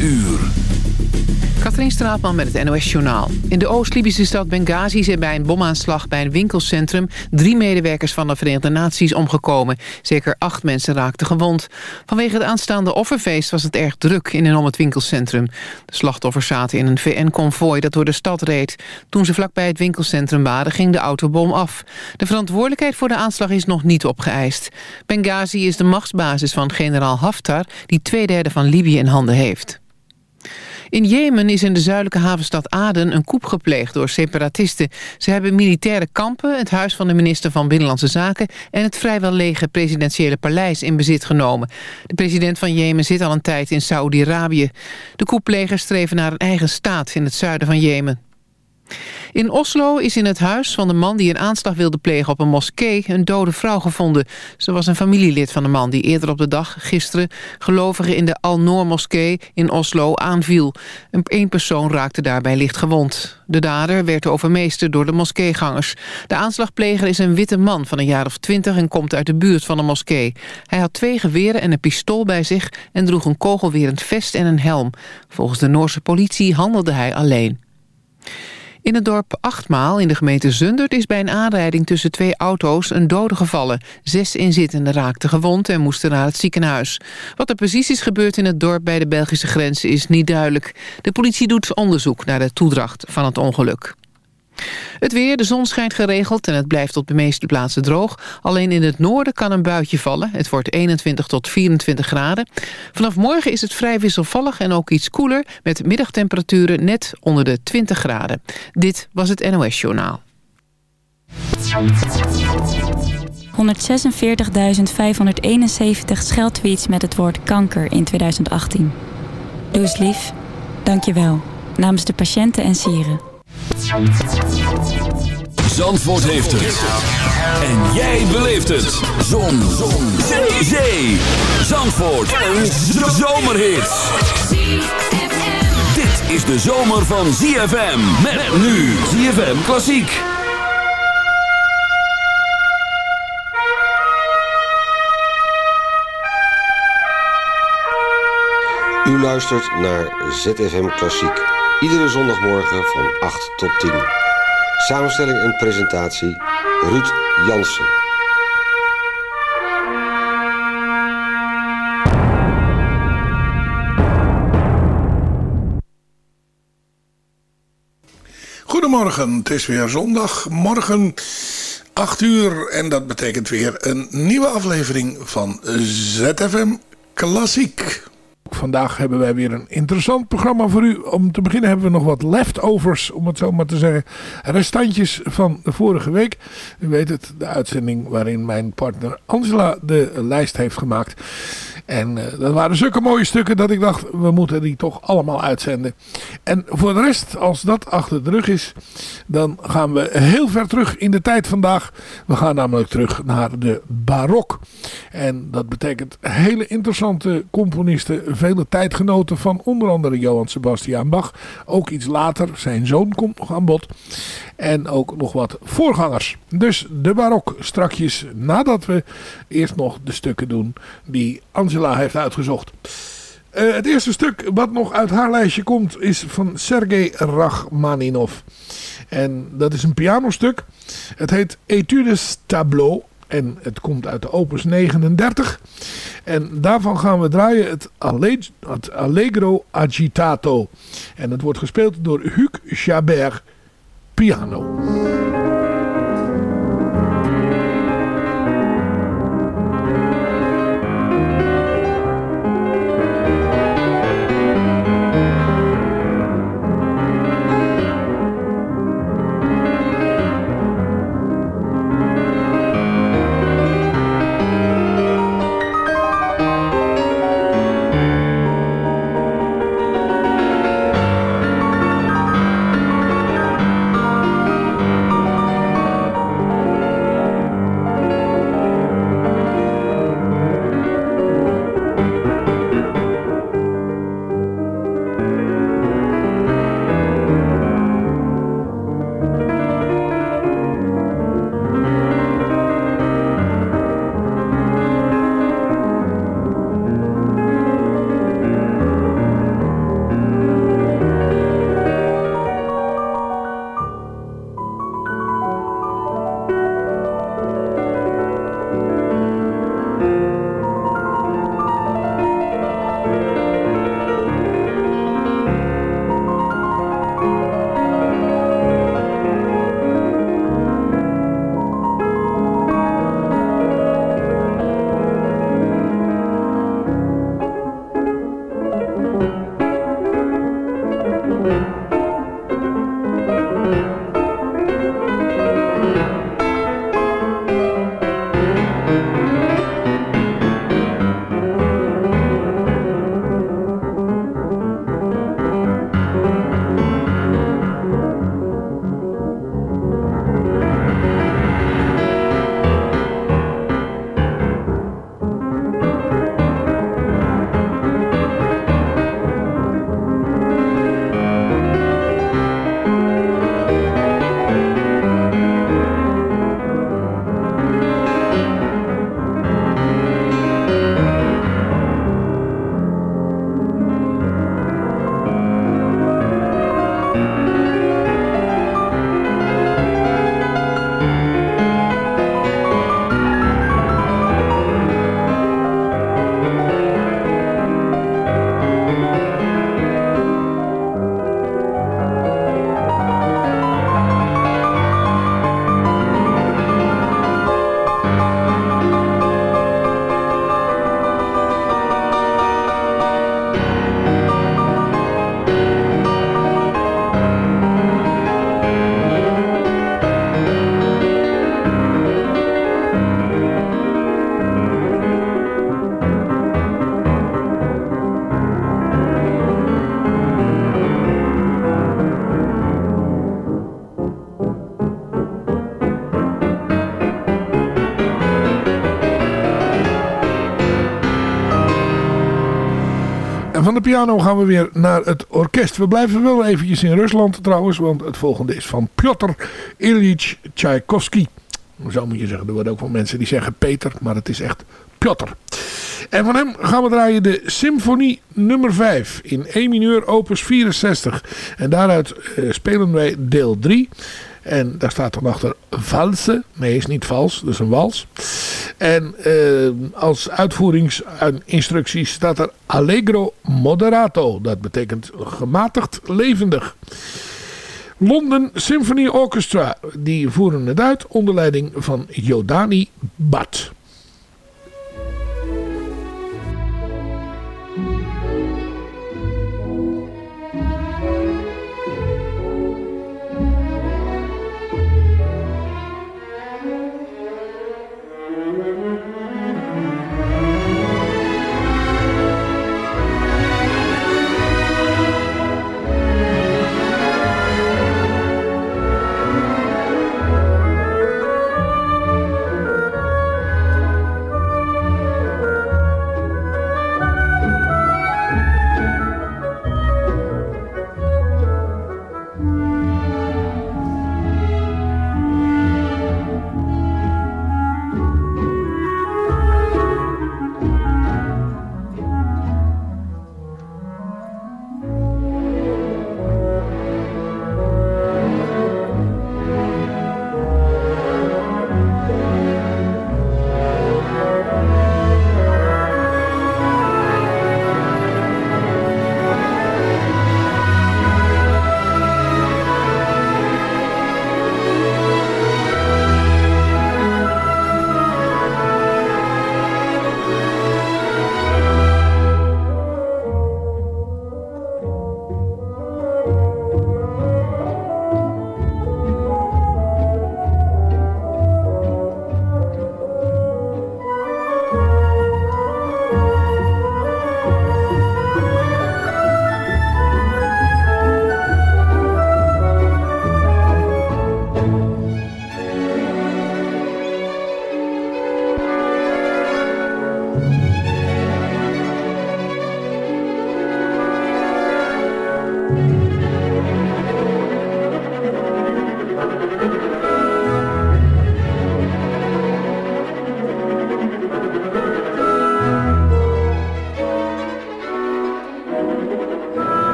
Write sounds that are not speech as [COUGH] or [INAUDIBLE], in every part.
uur. Katrien Straatman met het NOS-journaal. In de Oost-Libische stad Benghazi zijn bij een bomaanslag bij een winkelcentrum... drie medewerkers van de Verenigde Naties omgekomen. Zeker acht mensen raakten gewond. Vanwege het aanstaande offerfeest was het erg druk in en om het winkelcentrum. De slachtoffers zaten in een VN-convooi dat door de stad reed. Toen ze vlakbij het winkelcentrum waren, ging de autobom af. De verantwoordelijkheid voor de aanslag is nog niet opgeëist. Benghazi is de machtsbasis van generaal Haftar... die twee derde van Libië in handen heeft. In Jemen is in de zuidelijke havenstad Aden een coup gepleegd door separatisten. Ze hebben militaire kampen, het huis van de minister van Binnenlandse Zaken... en het vrijwel lege presidentiële paleis in bezit genomen. De president van Jemen zit al een tijd in Saoedi-Arabië. De coupplegers streven naar een eigen staat in het zuiden van Jemen. In Oslo is in het huis van de man die een aanslag wilde plegen op een moskee een dode vrouw gevonden. Ze was een familielid van de man die eerder op de dag, gisteren, gelovigen in de Al-Noor moskee in Oslo aanviel. Een persoon raakte daarbij licht gewond. De dader werd overmeesterd door de moskeegangers. De aanslagpleger is een witte man van een jaar of twintig en komt uit de buurt van de moskee. Hij had twee geweren en een pistool bij zich en droeg een kogelwerend vest en een helm. Volgens de Noorse politie handelde hij alleen. In het dorp Achtmaal in de gemeente Zundert is bij een aanrijding tussen twee auto's een dode gevallen. Zes inzittenden raakten gewond en moesten naar het ziekenhuis. Wat er precies is gebeurd in het dorp bij de Belgische grens is niet duidelijk. De politie doet onderzoek naar de toedracht van het ongeluk. Het weer, de zon schijnt geregeld en het blijft op de meeste plaatsen droog. Alleen in het noorden kan een buitje vallen. Het wordt 21 tot 24 graden. Vanaf morgen is het vrij wisselvallig en ook iets koeler... met middagtemperaturen net onder de 20 graden. Dit was het NOS Journaal. 146.571 scheldtweets met het woord kanker in 2018. Doe eens lief. Dank je wel. Namens de patiënten en sieren. Zandvoort heeft het. En jij beleeft het. Zon. Zon. Zee. Zandvoort. Een zomerhit. Dit is de zomer van ZFM. Met nu ZFM Klassiek. U luistert naar ZFM Klassiek. Iedere zondagmorgen van 8 tot 10. Samenstelling en presentatie Ruud Jansen. Goedemorgen, het is weer zondagmorgen 8 uur en dat betekent weer een nieuwe aflevering van ZFM Klassiek. Vandaag hebben wij weer een interessant programma voor u. Om te beginnen hebben we nog wat leftovers, om het zo maar te zeggen. Restantjes van de vorige week. U weet het, de uitzending waarin mijn partner Angela de lijst heeft gemaakt. En uh, dat waren zulke mooie stukken dat ik dacht, we moeten die toch allemaal uitzenden. En voor de rest, als dat achter de rug is, dan gaan we heel ver terug in de tijd vandaag. We gaan namelijk terug naar de barok. En dat betekent hele interessante componisten, vele tijdgenoten van onder andere Johann Sebastian Bach. Ook iets later, zijn zoon komt nog aan bod. En ook nog wat voorgangers. Dus de barok strakjes nadat we eerst nog de stukken doen die Angela heeft uitgezocht. Uh, het eerste stuk wat nog uit haar lijstje komt is van Sergei Rachmaninov. En dat is een pianostuk. Het heet Etudes Tableau. En het komt uit de opus 39. En daarvan gaan we draaien het, het Allegro Agitato. En het wordt gespeeld door Hugues Chabert piano. De piano gaan we weer naar het orkest. We blijven wel eventjes in Rusland trouwens, want het volgende is van Piotr Ilyich Tchaikovsky. Zo moet je zeggen, er worden ook wel mensen die zeggen Peter, maar het is echt Piotr. En van hem gaan we draaien de Symfonie nummer 5 in E mineur opus 64. En daaruit uh, spelen wij deel 3. En daar staat dan achter valse. Nee, is niet vals, dus een wals. En uh, als uitvoeringsinstructie staat er Allegro Moderato. Dat betekent gematigd levendig. London Symphony Orchestra, die voeren het uit onder leiding van Jodani Bhatt.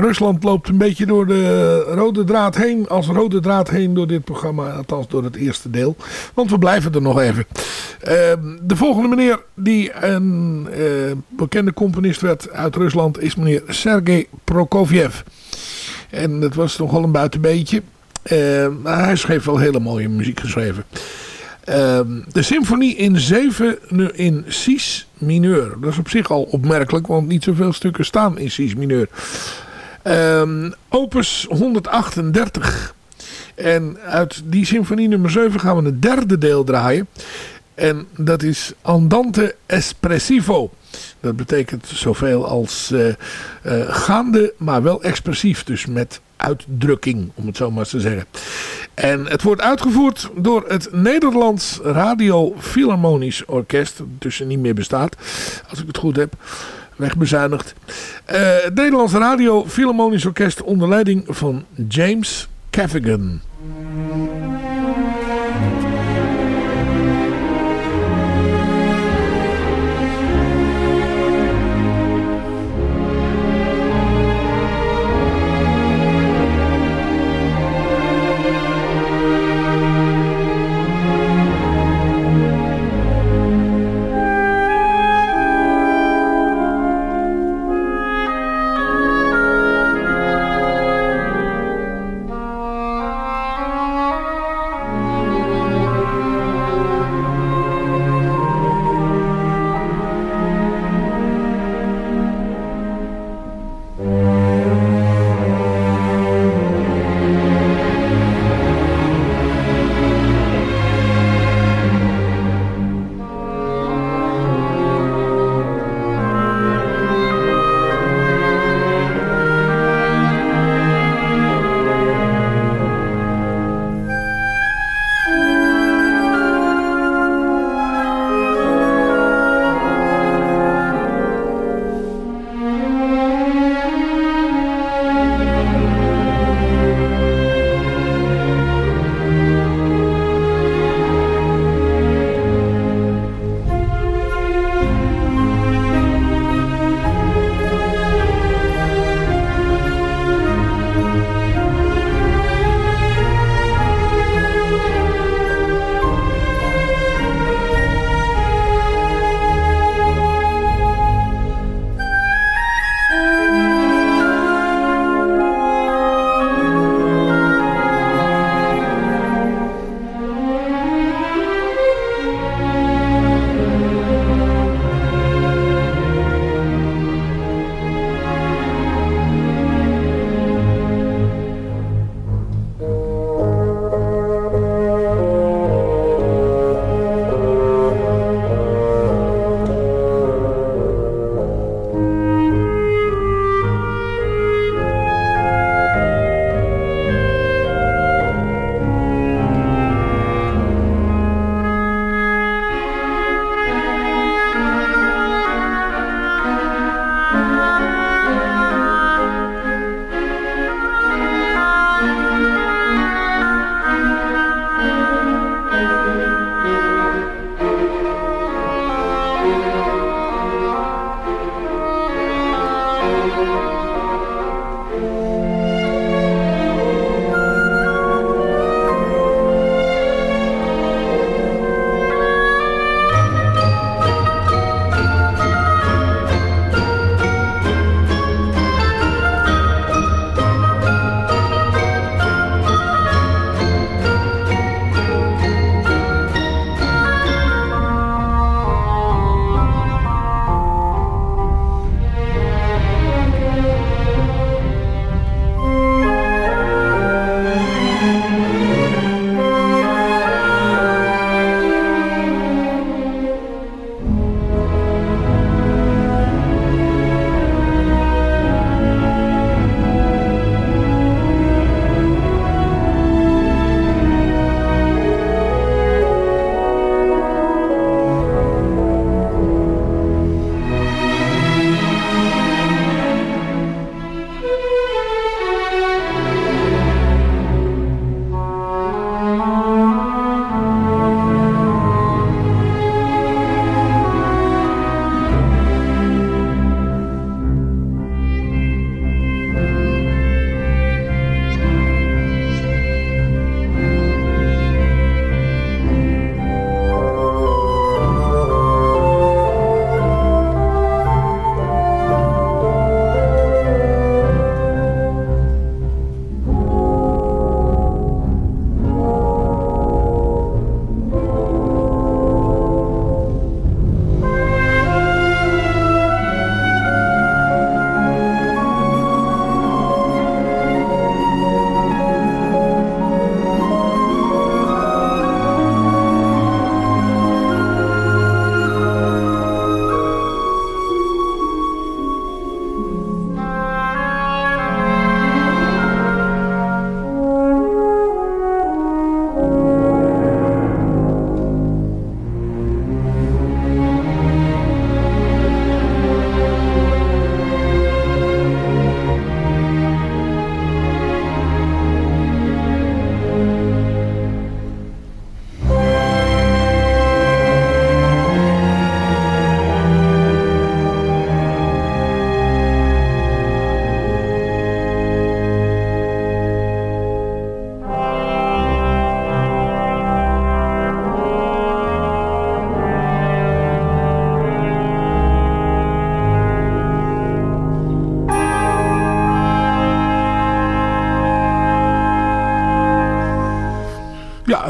Rusland loopt een beetje door de rode draad heen. Als rode draad heen door dit programma. Althans door het eerste deel. Want we blijven er nog even. Ehm, de volgende meneer die een uh, bekende componist werd uit Rusland. Is meneer Sergei Prokofjev. En dat was nogal een buitenbeetje. Uh, maar hij schreef wel hele mooie muziek geschreven. Uh, de symfonie in 7 in Cis mineur. Dat is op zich al opmerkelijk, want niet zoveel stukken staan in Cis mineur. Um, opus 138. En uit die symfonie nummer 7 gaan we een derde deel draaien. En dat is Andante Espressivo. Dat betekent zoveel als uh, uh, gaande, maar wel expressief. Dus met uitdrukking, om het zo maar te zeggen. En het wordt uitgevoerd door het Nederlands Radio Philharmonisch Orkest. Dat tussen niet meer bestaat, als ik het goed heb. Wegbezuinigd. Uh, het Nederlands Radio Philharmonisch Orkest onder leiding van James Cavigan.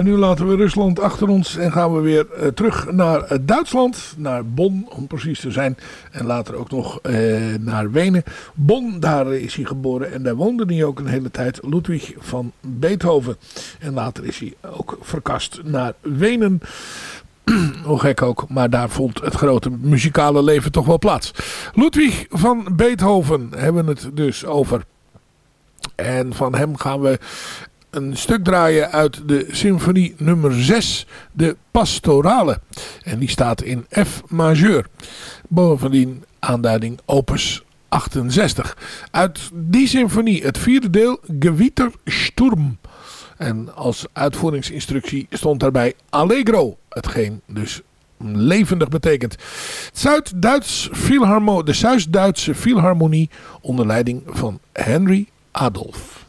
Laten we Rusland achter ons en gaan we weer uh, terug naar uh, Duitsland. Naar Bonn om precies te zijn. En later ook nog uh, naar Wenen. Bonn, daar is hij geboren en daar woonde hij ook een hele tijd. Ludwig van Beethoven. En later is hij ook verkast naar Wenen. [CLEARS THROAT] Hoe gek ook, maar daar vond het grote muzikale leven toch wel plaats. Ludwig van Beethoven hebben we het dus over. En van hem gaan we een stuk draaien uit de symfonie nummer 6, de Pastorale. En die staat in F majeur. Bovendien aanduiding opus 68. Uit die symfonie, het vierde deel, Gewitter Sturm. En als uitvoeringsinstructie stond daarbij Allegro. Hetgeen dus levendig betekent. Zuid-Duits de Zuid-Duitse Philharmonie onder leiding van Henry Adolf.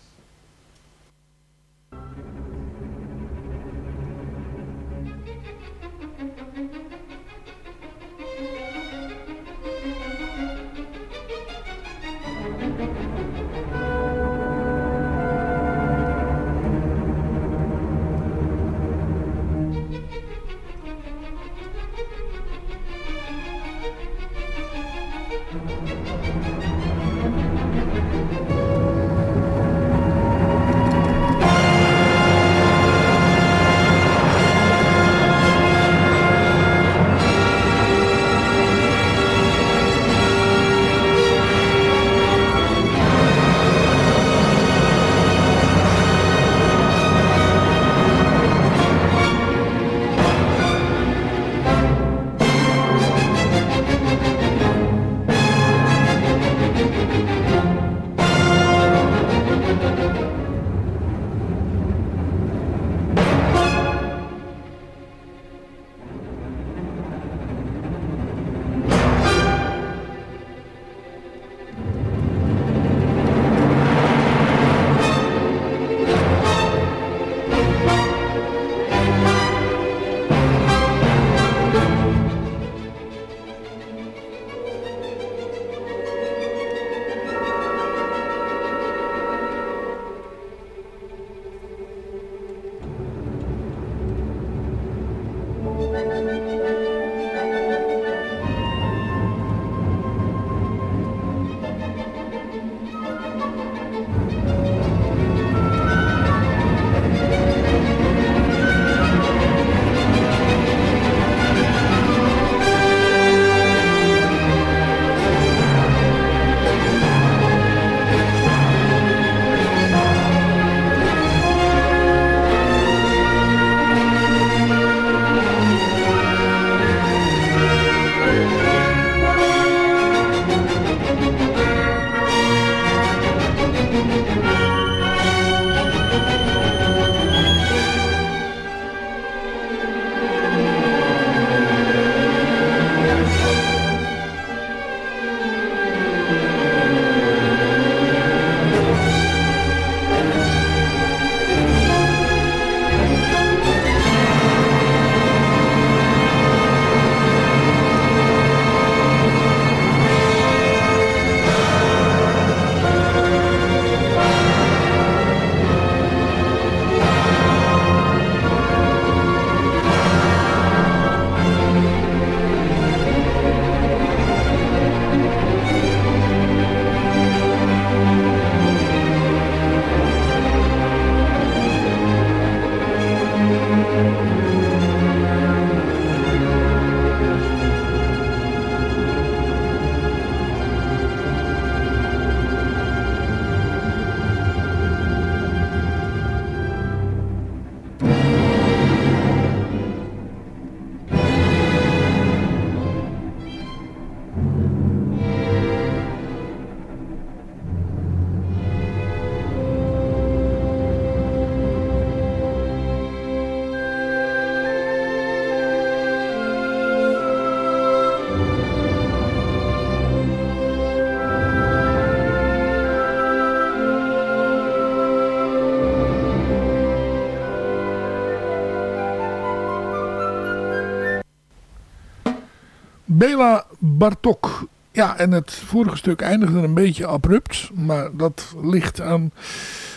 Bela Bartok. Ja, en het vorige stuk eindigde een beetje abrupt. Maar dat ligt aan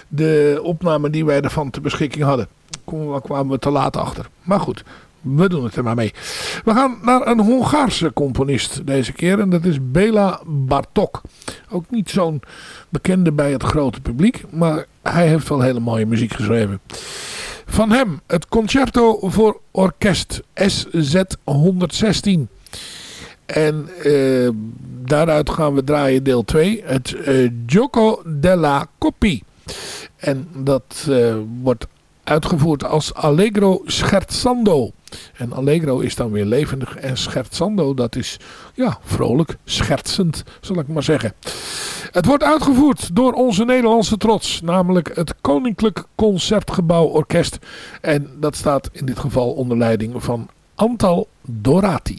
de opname die wij ervan te beschikking hadden. Ik kwamen we te laat achter. Maar goed, we doen het er maar mee. We gaan naar een Hongaarse componist deze keer. En dat is Bela Bartok. Ook niet zo'n bekende bij het grote publiek. Maar hij heeft wel hele mooie muziek geschreven. Van hem het Concerto voor Orkest SZ 116. En uh, daaruit gaan we draaien deel 2. Het uh, Gioco della Coppi. En dat uh, wordt uitgevoerd als Allegro Scherzando. En Allegro is dan weer levendig en Scherzando dat is ja, vrolijk, schertsend zal ik maar zeggen. Het wordt uitgevoerd door onze Nederlandse trots, namelijk het Koninklijk Concertgebouw Orkest. En dat staat in dit geval onder leiding van Antal Dorati.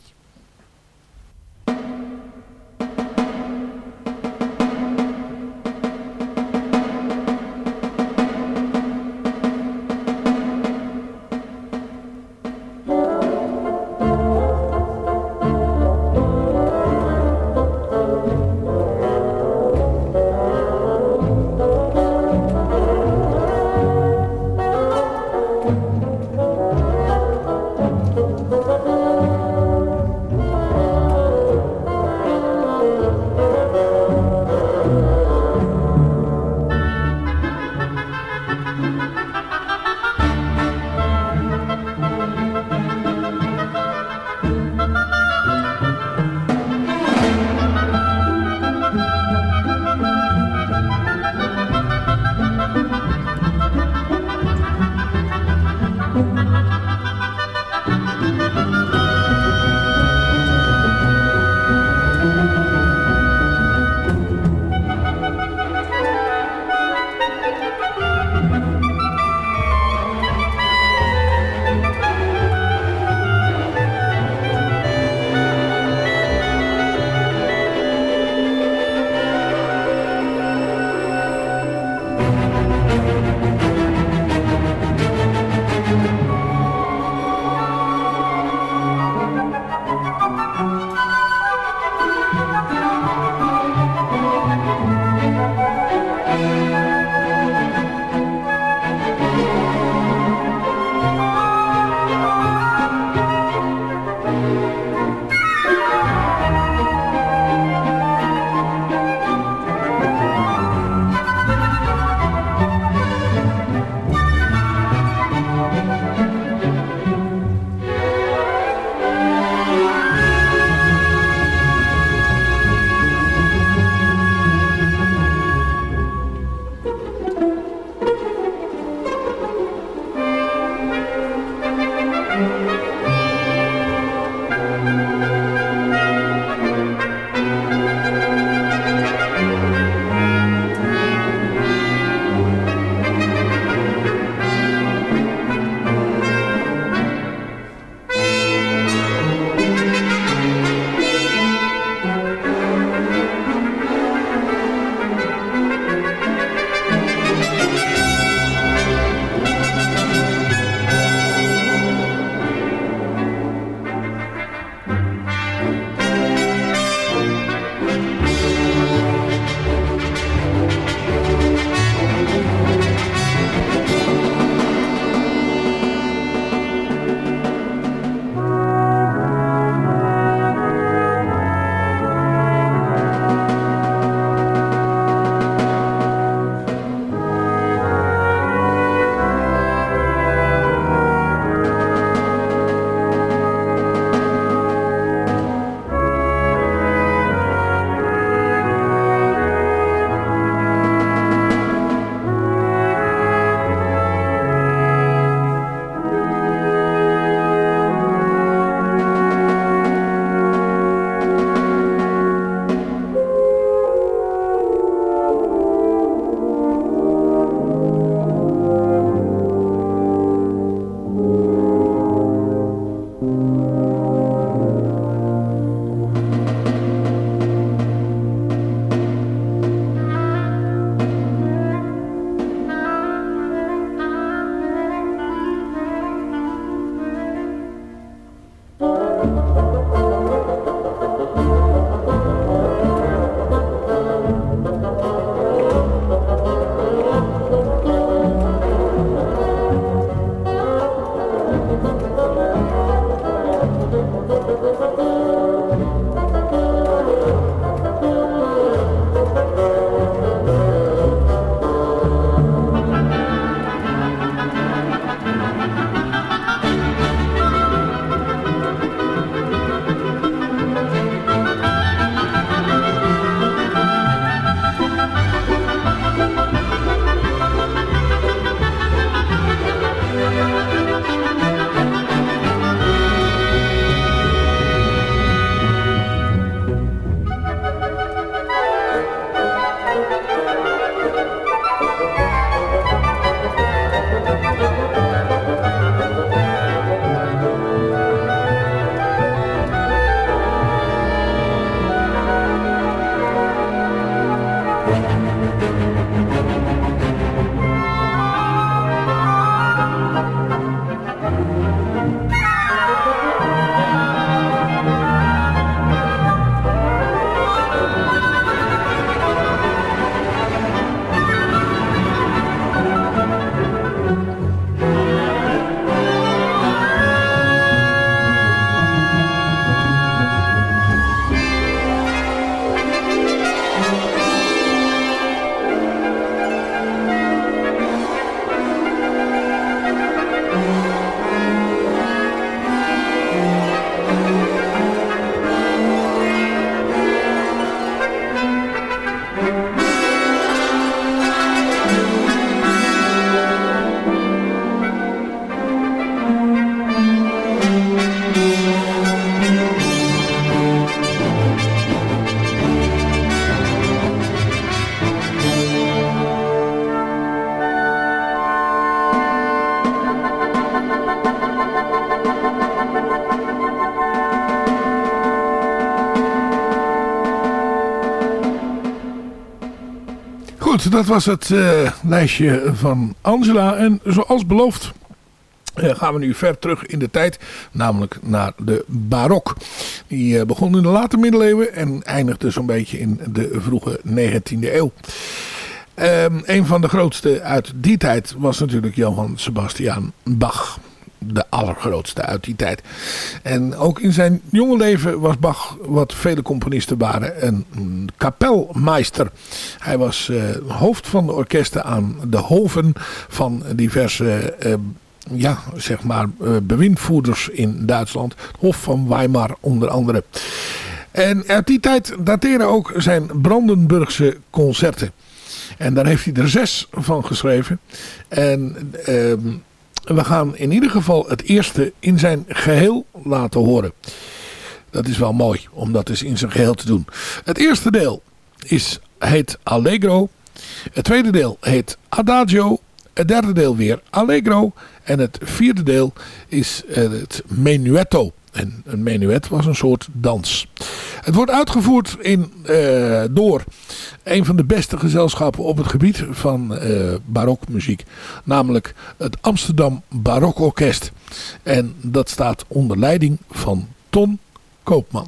Dat was het uh, lijstje van Angela. En zoals beloofd uh, gaan we nu ver terug in de tijd. Namelijk naar de barok. Die uh, begon in de late middeleeuwen en eindigde zo'n beetje in de vroege 19e eeuw. Um, een van de grootste uit die tijd was natuurlijk Johann Sebastian Bach de allergrootste uit die tijd. En ook in zijn jonge leven was Bach, wat vele componisten waren, een kapelmeister. Hij was uh, hoofd van de orkesten aan de hoven van diverse... Uh, ja, zeg maar, uh, bewindvoerders in Duitsland. Hof van Weimar onder andere. En uit die tijd dateren ook zijn Brandenburgse concerten. En daar heeft hij er zes van geschreven. En uh, we gaan in ieder geval het eerste in zijn geheel laten horen. Dat is wel mooi om dat eens in zijn geheel te doen. Het eerste deel is, heet Allegro. Het tweede deel heet Adagio. Het derde deel weer Allegro. En het vierde deel is eh, het Menuetto. En een menuet was een soort dans. Het wordt uitgevoerd in, uh, door een van de beste gezelschappen op het gebied van uh, barokmuziek. Namelijk het Amsterdam Barokorkest. En dat staat onder leiding van Ton Koopman.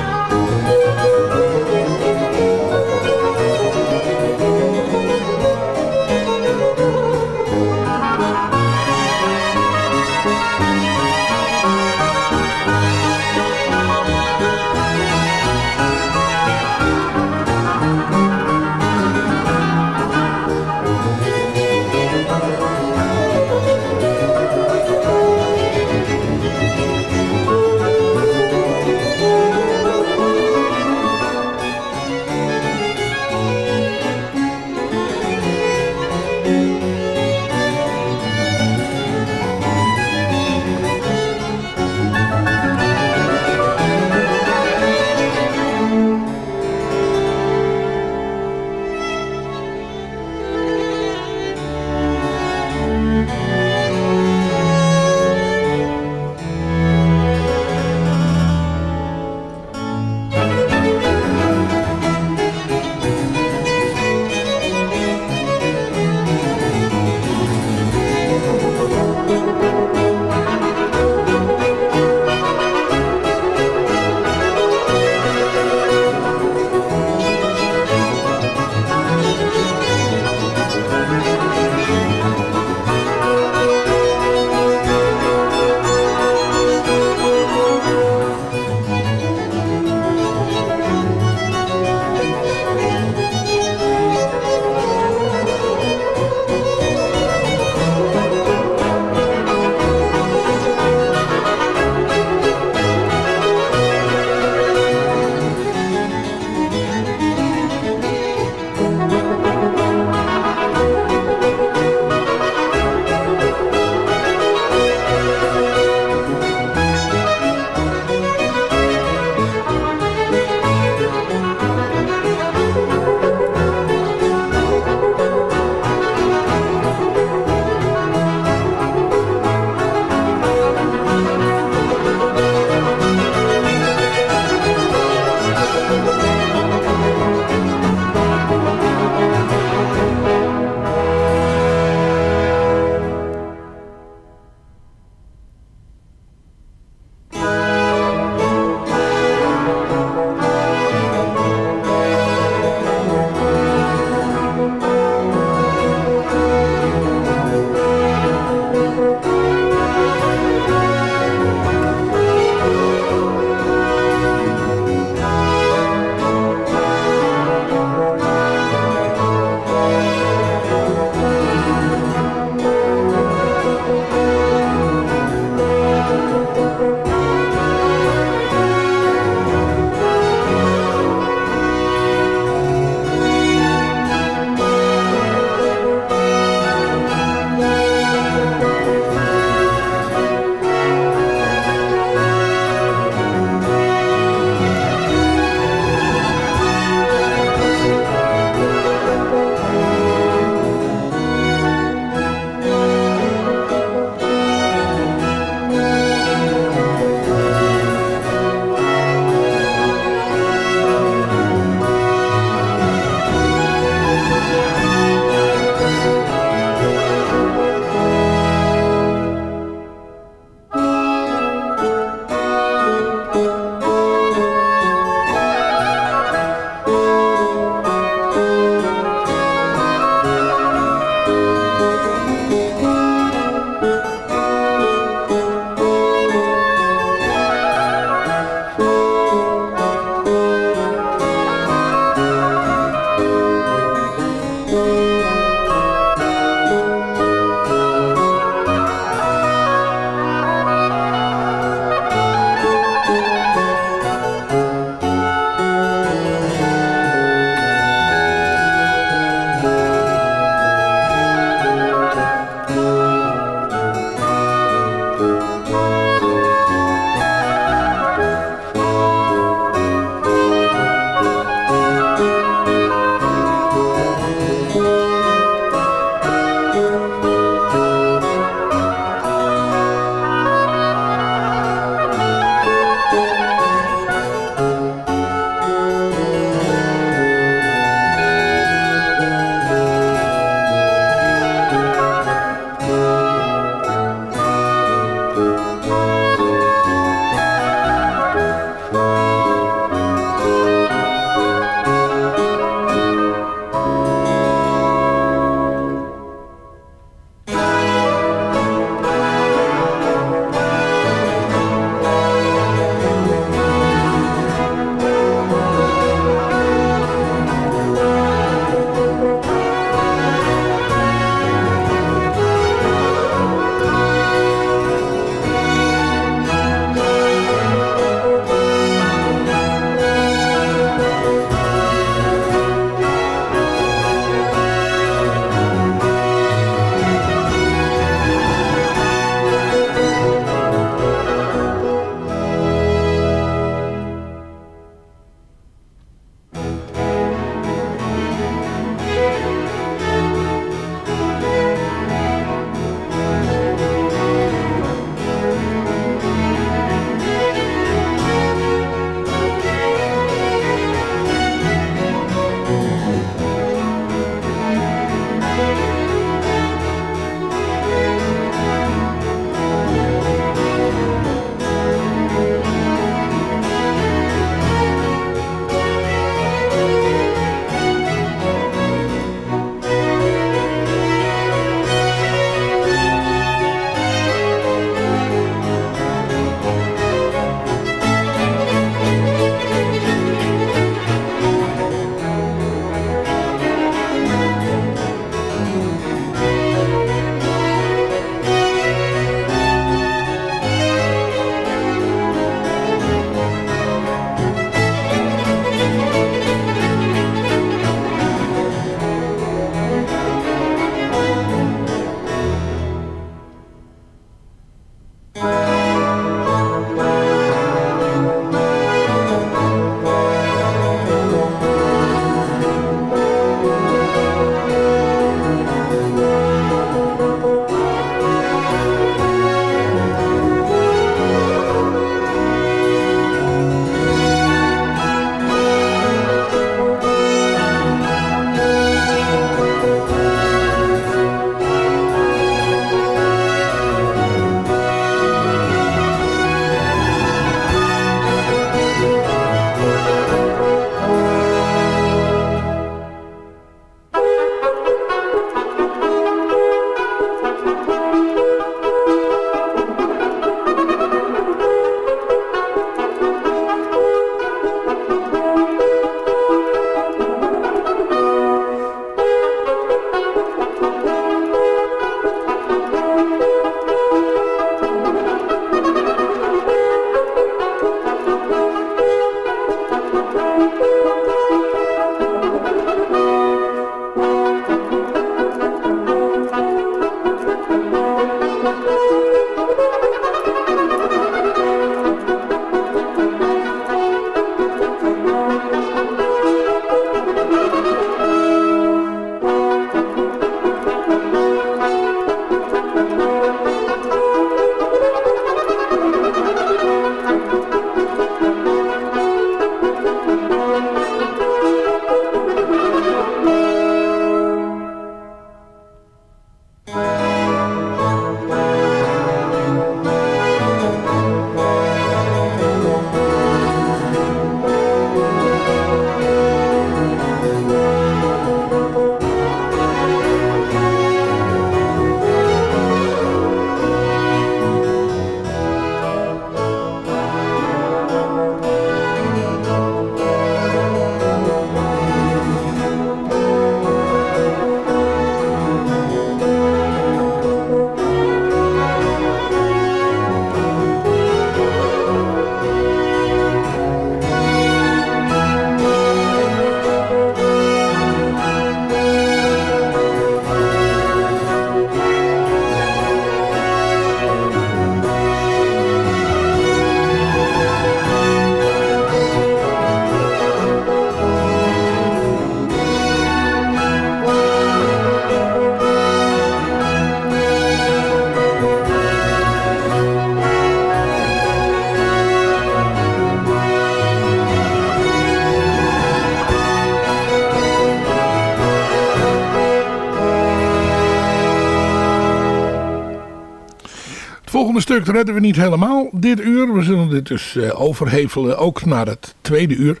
Volgende stuk redden we niet helemaal dit uur. We zullen dit dus uh, overhevelen ook naar het tweede uur.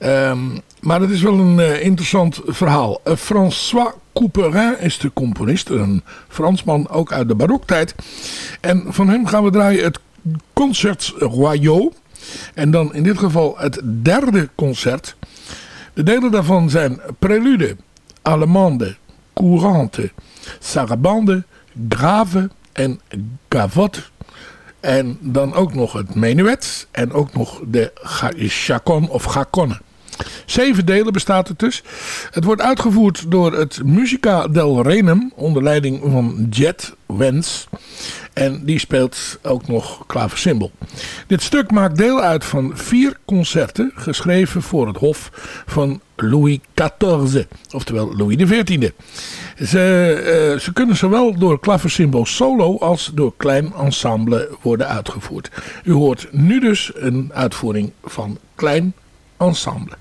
Um, maar het is wel een uh, interessant verhaal. Uh, François Couperin is de componist. Een Fransman ook uit de baroktijd. En van hem gaan we draaien het Concert Royaux. En dan in dit geval het derde concert. De delen daarvan zijn Prelude, Allemande, Courante, Sarabande, Grave en Gavotte. En dan ook nog het menuet en ook nog de chacon of chaconne. Zeven delen bestaat het dus. Het wordt uitgevoerd door het Musica del Renum onder leiding van Jet Wens. En die speelt ook nog klaversymbol. Dit stuk maakt deel uit van vier concerten geschreven voor het hof van Louis XIV, oftewel Louis XIV. Ze, uh, ze kunnen zowel door klaversymbol solo als door klein ensemble worden uitgevoerd. U hoort nu dus een uitvoering van klein ensemble.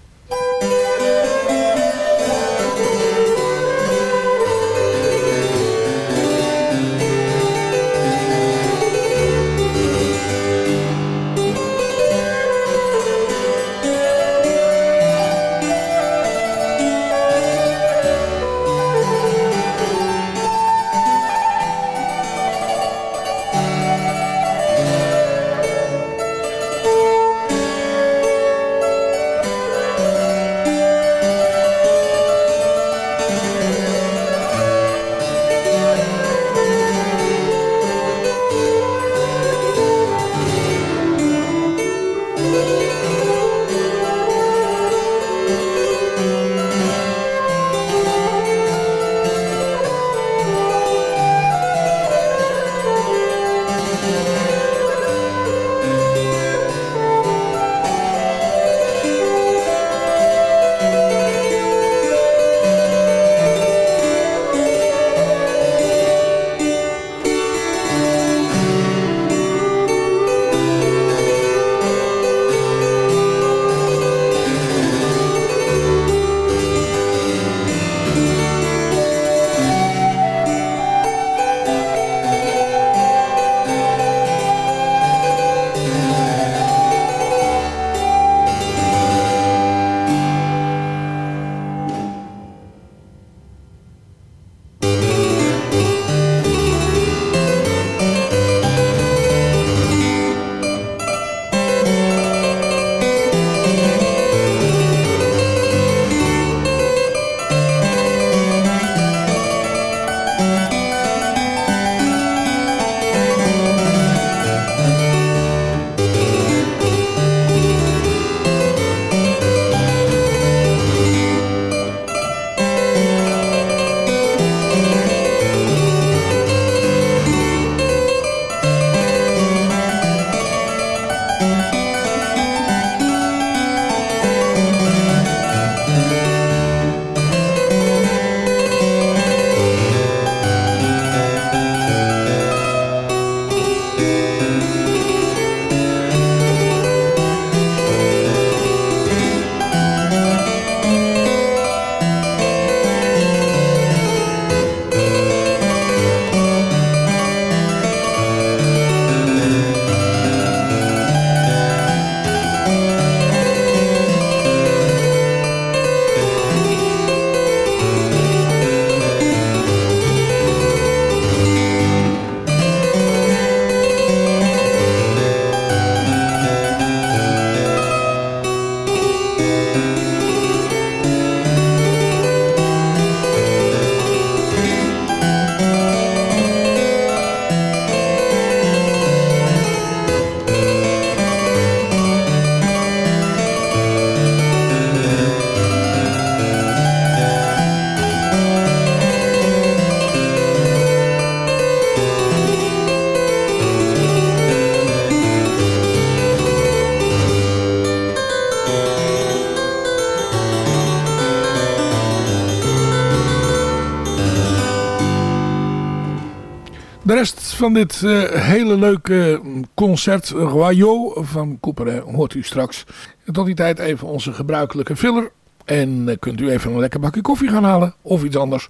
Van dit uh, hele leuke concert Royaux van Couperin hoort u straks. Tot die tijd even onze gebruikelijke filler. En uh, kunt u even een lekker bakje koffie gaan halen of iets anders.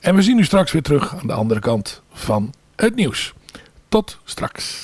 En we zien u straks weer terug aan de andere kant van het nieuws. Tot straks.